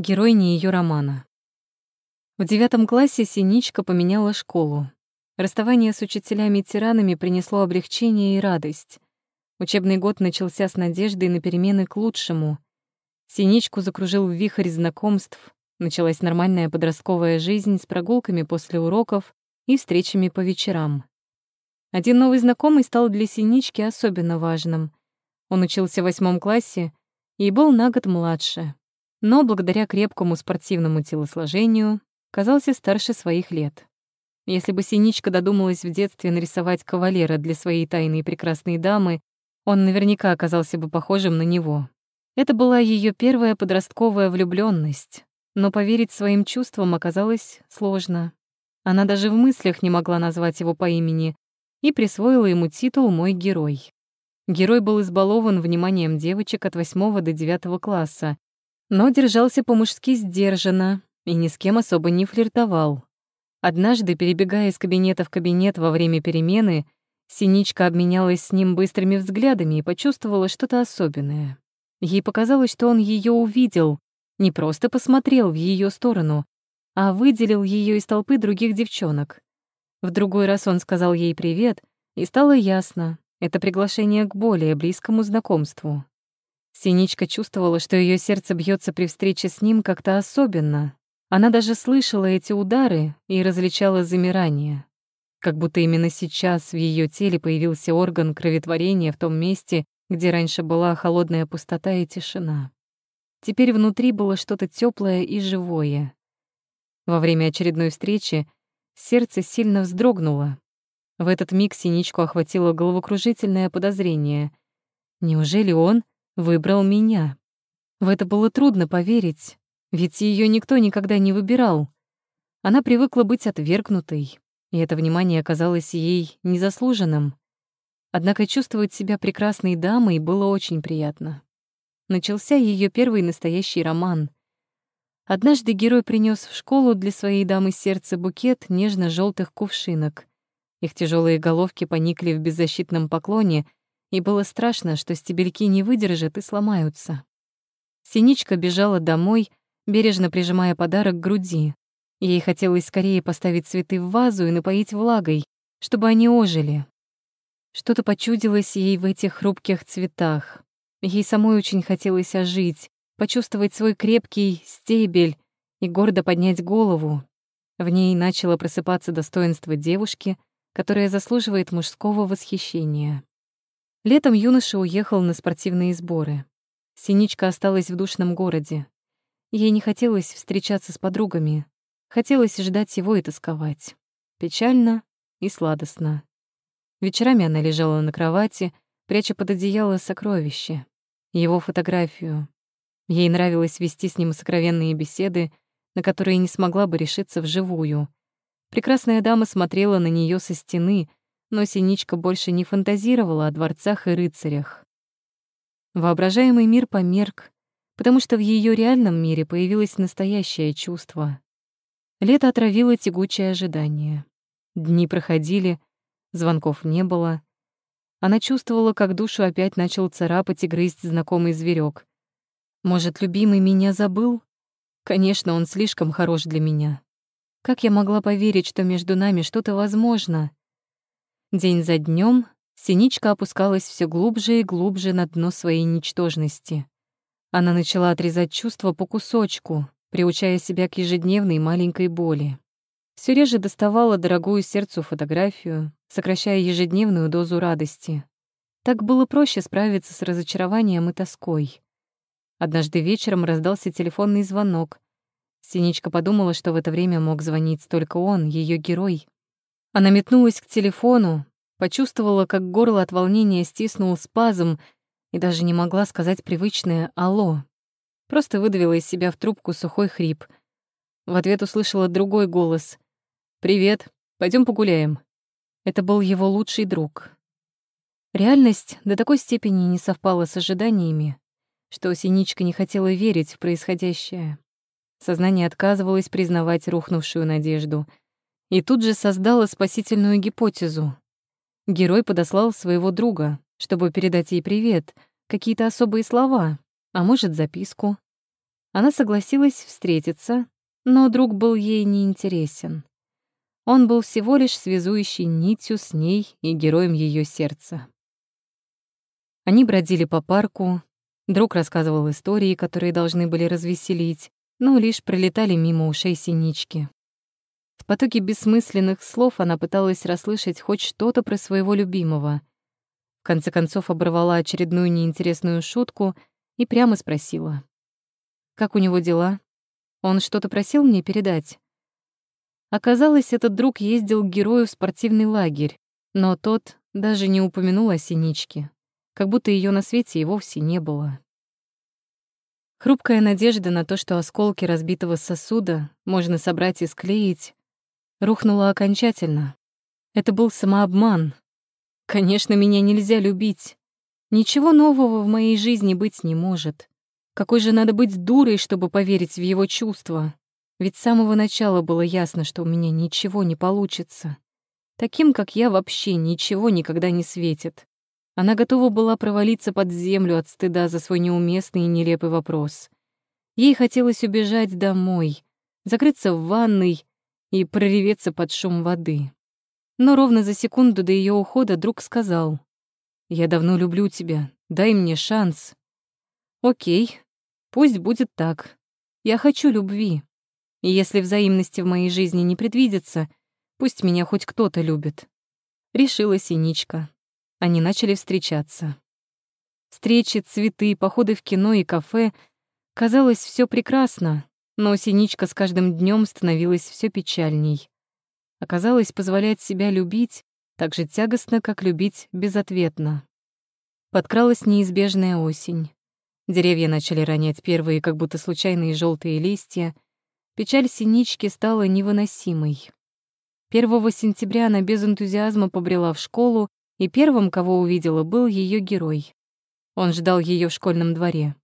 Героиня ее романа. В девятом классе Синичка поменяла школу. Расставание с учителями-тиранами принесло облегчение и радость. Учебный год начался с надеждой на перемены к лучшему. Синичку закружил вихрь знакомств, началась нормальная подростковая жизнь с прогулками после уроков и встречами по вечерам. Один новый знакомый стал для Синички особенно важным. Он учился в восьмом классе и был на год младше, но благодаря крепкому спортивному телосложению казался старше своих лет. Если бы Синичка додумалась в детстве нарисовать кавалера для своей тайной прекрасной дамы, он наверняка оказался бы похожим на него. Это была ее первая подростковая влюбленность, но поверить своим чувствам оказалось сложно. Она даже в мыслях не могла назвать его по имени, и присвоила ему титул «Мой герой». Герой был избалован вниманием девочек от 8 до 9 класса, но держался по-мужски сдержанно и ни с кем особо не флиртовал. Однажды, перебегая из кабинета в кабинет во время перемены, Синичка обменялась с ним быстрыми взглядами и почувствовала что-то особенное. Ей показалось, что он ее увидел, не просто посмотрел в ее сторону, а выделил ее из толпы других девчонок. В другой раз он сказал ей привет, и стало ясно — это приглашение к более близкому знакомству. Синичка чувствовала, что ее сердце бьется при встрече с ним как-то особенно. Она даже слышала эти удары и различала замирание. Как будто именно сейчас в ее теле появился орган кроветворения в том месте, где раньше была холодная пустота и тишина. Теперь внутри было что-то теплое и живое. Во время очередной встречи Сердце сильно вздрогнуло. В этот миг Синичку охватило головокружительное подозрение. Неужели он выбрал меня? В это было трудно поверить, ведь ее никто никогда не выбирал. Она привыкла быть отвергнутой, и это внимание казалось ей незаслуженным. Однако чувствовать себя прекрасной дамой было очень приятно. Начался ее первый настоящий роман. Однажды герой принес в школу для своей дамы сердца букет нежно желтых кувшинок. Их тяжелые головки поникли в беззащитном поклоне, и было страшно, что стебельки не выдержат и сломаются. Синичка бежала домой, бережно прижимая подарок к груди. Ей хотелось скорее поставить цветы в вазу и напоить влагой, чтобы они ожили. Что-то почудилось ей в этих хрупких цветах. Ей самой очень хотелось ожить, почувствовать свой крепкий стебель и гордо поднять голову. В ней начало просыпаться достоинство девушки, которая заслуживает мужского восхищения. Летом юноша уехал на спортивные сборы. Синичка осталась в душном городе. Ей не хотелось встречаться с подругами. Хотелось ждать его и тосковать. Печально и сладостно. Вечерами она лежала на кровати, пряча под одеяло сокровище, его фотографию, Ей нравилось вести с ним сокровенные беседы, на которые не смогла бы решиться вживую. Прекрасная дама смотрела на нее со стены, но Синичка больше не фантазировала о дворцах и рыцарях. Воображаемый мир померк, потому что в ее реальном мире появилось настоящее чувство. Лето отравило тягучее ожидание. Дни проходили, звонков не было. Она чувствовала, как душу опять начал царапать и грызть знакомый зверек. Может, любимый меня забыл? Конечно, он слишком хорош для меня. Как я могла поверить, что между нами что-то возможно? День за днем Синичка опускалась все глубже и глубже на дно своей ничтожности. Она начала отрезать чувства по кусочку, приучая себя к ежедневной маленькой боли. Все реже доставала дорогую сердцу фотографию, сокращая ежедневную дозу радости. Так было проще справиться с разочарованием и тоской. Однажды вечером раздался телефонный звонок. Синичка подумала, что в это время мог звонить только он, ее герой. Она метнулась к телефону, почувствовала, как горло от волнения стиснул спазм и даже не могла сказать привычное «Алло». Просто выдавила из себя в трубку сухой хрип. В ответ услышала другой голос. «Привет, пойдем погуляем». Это был его лучший друг. Реальность до такой степени не совпала с ожиданиями, что Синичка не хотела верить в происходящее. Сознание отказывалось признавать рухнувшую надежду и тут же создало спасительную гипотезу. Герой подослал своего друга, чтобы передать ей привет, какие-то особые слова, а может, записку. Она согласилась встретиться, но друг был ей неинтересен. Он был всего лишь связующей нитью с ней и героем ее сердца. Они бродили по парку, друг рассказывал истории, которые должны были развеселить, но лишь пролетали мимо ушей синички. Потоке бессмысленных слов она пыталась расслышать хоть что-то про своего любимого. В конце концов оборвала очередную неинтересную шутку и прямо спросила. «Как у него дела? Он что-то просил мне передать?» Оказалось, этот друг ездил к герою в спортивный лагерь, но тот даже не упомянул о синичке, как будто ее на свете и вовсе не было. Хрупкая надежда на то, что осколки разбитого сосуда можно собрать и склеить, рухнула окончательно. Это был самообман. Конечно, меня нельзя любить. Ничего нового в моей жизни быть не может. Какой же надо быть дурой, чтобы поверить в его чувства? Ведь с самого начала было ясно, что у меня ничего не получится. Таким, как я, вообще ничего никогда не светит. Она готова была провалиться под землю от стыда за свой неуместный и нелепый вопрос. Ей хотелось убежать домой, закрыться в ванной и прореветься под шум воды. Но ровно за секунду до ее ухода друг сказал, «Я давно люблю тебя, дай мне шанс». «Окей, пусть будет так. Я хочу любви, и если взаимности в моей жизни не предвидится, пусть меня хоть кто-то любит. Решила Синичка. Они начали встречаться. Встречи, цветы, походы в кино и кафе. Казалось, все прекрасно, но Синичка с каждым днем становилась все печальней. Оказалось, позволять себя любить так же тягостно, как любить безответно. Подкралась неизбежная осень. Деревья начали ронять первые, как будто случайные желтые листья — Печаль синички стала невыносимой. 1 сентября она без энтузиазма побрела в школу, и первым, кого увидела, был ее герой. Он ждал ее в школьном дворе.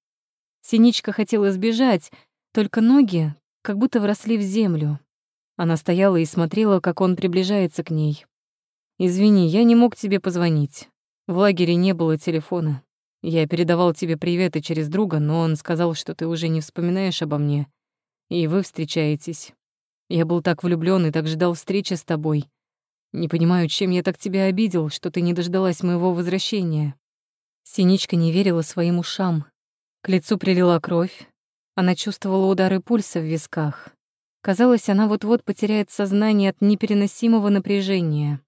Синичка хотела сбежать, только ноги как будто вросли в землю. Она стояла и смотрела, как он приближается к ней. «Извини, я не мог тебе позвонить. В лагере не было телефона. Я передавал тебе приветы через друга, но он сказал, что ты уже не вспоминаешь обо мне и вы встречаетесь. Я был так влюблён и так ждал встречи с тобой. Не понимаю, чем я так тебя обидел, что ты не дождалась моего возвращения». Синичка не верила своим ушам. К лицу прилила кровь. Она чувствовала удары пульса в висках. Казалось, она вот-вот потеряет сознание от непереносимого напряжения.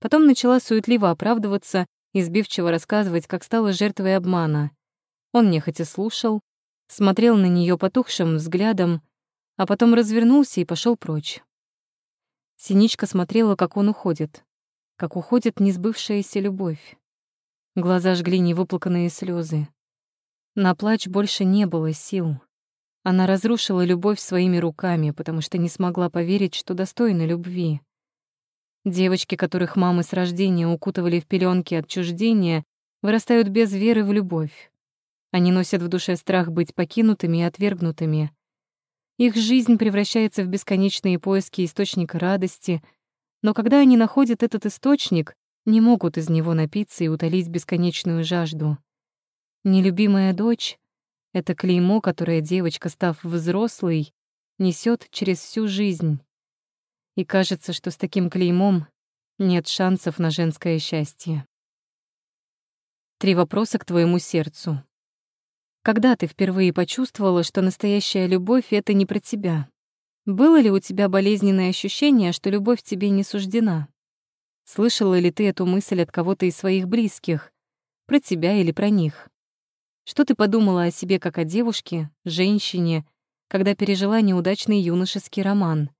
Потом начала суетливо оправдываться и сбивчиво рассказывать, как стала жертвой обмана. Он нехотя слушал, смотрел на нее потухшим взглядом, а потом развернулся и пошел прочь. Синичка смотрела, как он уходит, как уходит несбывшаяся любовь. Глаза жгли невыплаканные слезы. На плач больше не было сил. Она разрушила любовь своими руками, потому что не смогла поверить, что достойна любви. Девочки, которых мамы с рождения укутывали в пеленки отчуждения, вырастают без веры в любовь. Они носят в душе страх быть покинутыми и отвергнутыми. Их жизнь превращается в бесконечные поиски источника радости, но когда они находят этот источник, не могут из него напиться и утолить бесконечную жажду. Нелюбимая дочь — это клеймо, которое девочка, став взрослой, несет через всю жизнь. И кажется, что с таким клеймом нет шансов на женское счастье. Три вопроса к твоему сердцу. Когда ты впервые почувствовала, что настоящая любовь — это не про тебя? Было ли у тебя болезненное ощущение, что любовь тебе не суждена? Слышала ли ты эту мысль от кого-то из своих близких? Про тебя или про них? Что ты подумала о себе как о девушке, женщине, когда пережила неудачный юношеский роман?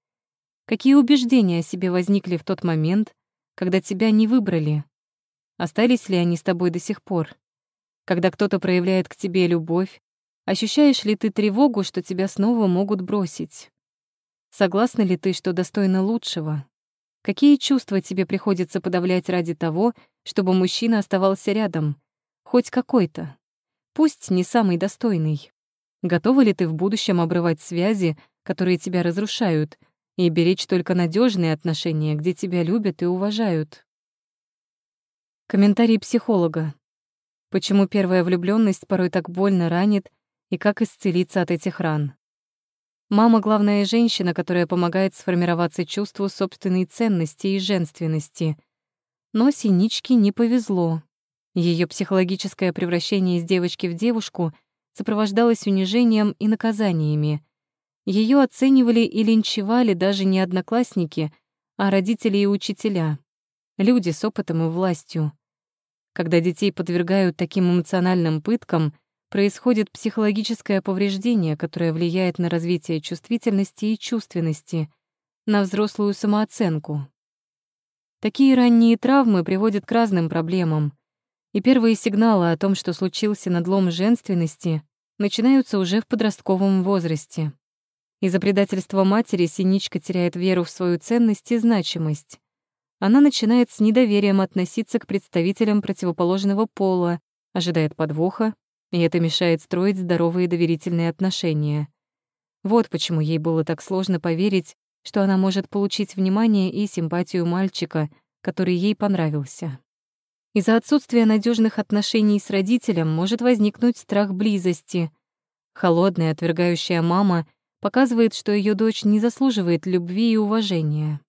Какие убеждения о себе возникли в тот момент, когда тебя не выбрали? Остались ли они с тобой до сих пор? Когда кто-то проявляет к тебе любовь, ощущаешь ли ты тревогу, что тебя снова могут бросить? Согласна ли ты, что достойна лучшего? Какие чувства тебе приходится подавлять ради того, чтобы мужчина оставался рядом? Хоть какой-то. Пусть не самый достойный. Готова ли ты в будущем обрывать связи, которые тебя разрушают, и беречь только надежные отношения, где тебя любят и уважают? Комментарий психолога. Почему первая влюбленность порой так больно ранит и как исцелиться от этих ран. Мама — главная женщина, которая помогает сформироваться чувству собственной ценности и женственности. Но Синичке не повезло. Ее психологическое превращение из девочки в девушку сопровождалось унижением и наказаниями. Ее оценивали и линчевали даже не одноклассники, а родители и учителя. Люди с опытом и властью. Когда детей подвергают таким эмоциональным пыткам — происходит психологическое повреждение, которое влияет на развитие чувствительности и чувственности, на взрослую самооценку. Такие ранние травмы приводят к разным проблемам, и первые сигналы о том, что случился надлом женственности, начинаются уже в подростковом возрасте. Из-за предательства матери Синичка теряет веру в свою ценность и значимость. Она начинает с недоверием относиться к представителям противоположного пола, ожидает подвоха и это мешает строить здоровые доверительные отношения. Вот почему ей было так сложно поверить, что она может получить внимание и симпатию мальчика, который ей понравился. Из-за отсутствия надежных отношений с родителем может возникнуть страх близости. Холодная, отвергающая мама показывает, что ее дочь не заслуживает любви и уважения.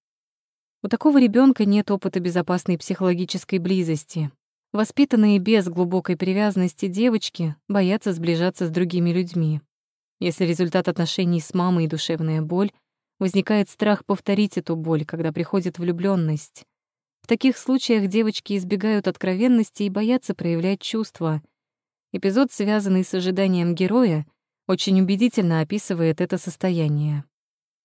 У такого ребенка нет опыта безопасной психологической близости. Воспитанные без глубокой привязанности девочки боятся сближаться с другими людьми. Если результат отношений с мамой душевная боль, возникает страх повторить эту боль, когда приходит влюбленность. В таких случаях девочки избегают откровенности и боятся проявлять чувства. Эпизод, связанный с ожиданием героя, очень убедительно описывает это состояние.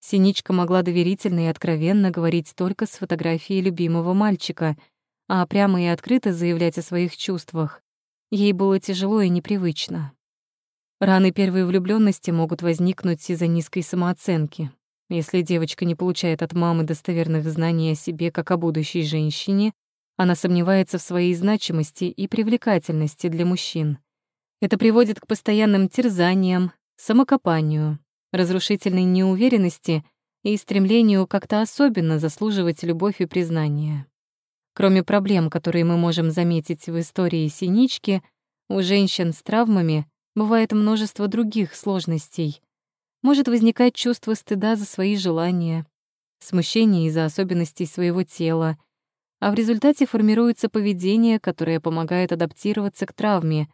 Синичка могла доверительно и откровенно говорить только с фотографией любимого мальчика — а прямо и открыто заявлять о своих чувствах ей было тяжело и непривычно. Раны первой влюбленности могут возникнуть из-за низкой самооценки. Если девочка не получает от мамы достоверных знаний о себе как о будущей женщине, она сомневается в своей значимости и привлекательности для мужчин. Это приводит к постоянным терзаниям, самокопанию, разрушительной неуверенности и стремлению как-то особенно заслуживать любовь и признание. Кроме проблем, которые мы можем заметить в истории синички, у женщин с травмами бывает множество других сложностей. Может возникать чувство стыда за свои желания, смущение из-за особенностей своего тела, а в результате формируется поведение, которое помогает адаптироваться к травме,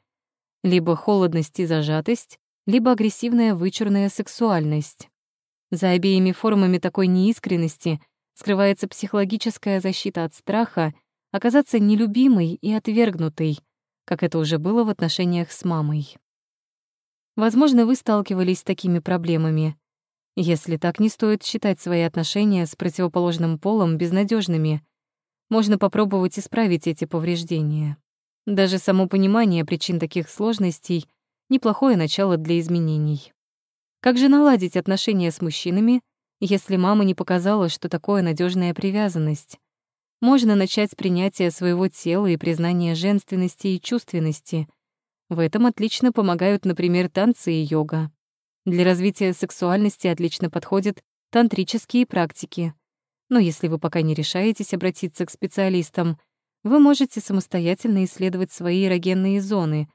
либо холодность и зажатость, либо агрессивная вычурная сексуальность. За обеими формами такой неискренности скрывается психологическая защита от страха оказаться нелюбимой и отвергнутой, как это уже было в отношениях с мамой. Возможно, вы сталкивались с такими проблемами. Если так, не стоит считать свои отношения с противоположным полом безнадежными. Можно попробовать исправить эти повреждения. Даже само понимание причин таких сложностей — неплохое начало для изменений. Как же наладить отношения с мужчинами, если мама не показала, что такое надежная привязанность. Можно начать с принятия своего тела и признания женственности и чувственности. В этом отлично помогают, например, танцы и йога. Для развития сексуальности отлично подходят тантрические практики. Но если вы пока не решаетесь обратиться к специалистам, вы можете самостоятельно исследовать свои эрогенные зоны,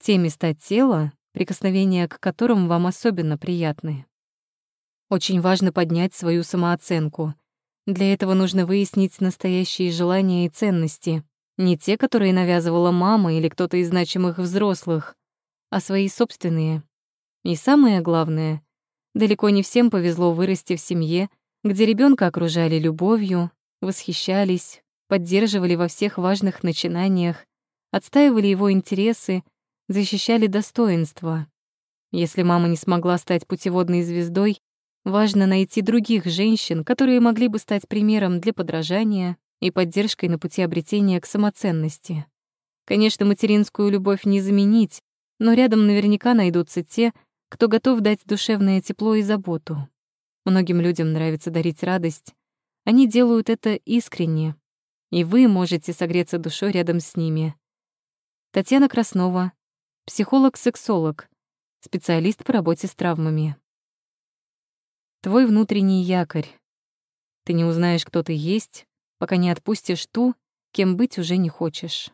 те места тела, прикосновения к которым вам особенно приятны. Очень важно поднять свою самооценку. Для этого нужно выяснить настоящие желания и ценности, не те, которые навязывала мама или кто-то из значимых взрослых, а свои собственные. И самое главное, далеко не всем повезло вырасти в семье, где ребенка окружали любовью, восхищались, поддерживали во всех важных начинаниях, отстаивали его интересы, защищали достоинство. Если мама не смогла стать путеводной звездой, Важно найти других женщин, которые могли бы стать примером для подражания и поддержкой на пути обретения к самоценности. Конечно, материнскую любовь не заменить, но рядом наверняка найдутся те, кто готов дать душевное тепло и заботу. Многим людям нравится дарить радость. Они делают это искренне, и вы можете согреться душой рядом с ними. Татьяна Краснова, психолог-сексолог, специалист по работе с травмами. Твой внутренний якорь. Ты не узнаешь, кто ты есть, пока не отпустишь ту, кем быть уже не хочешь.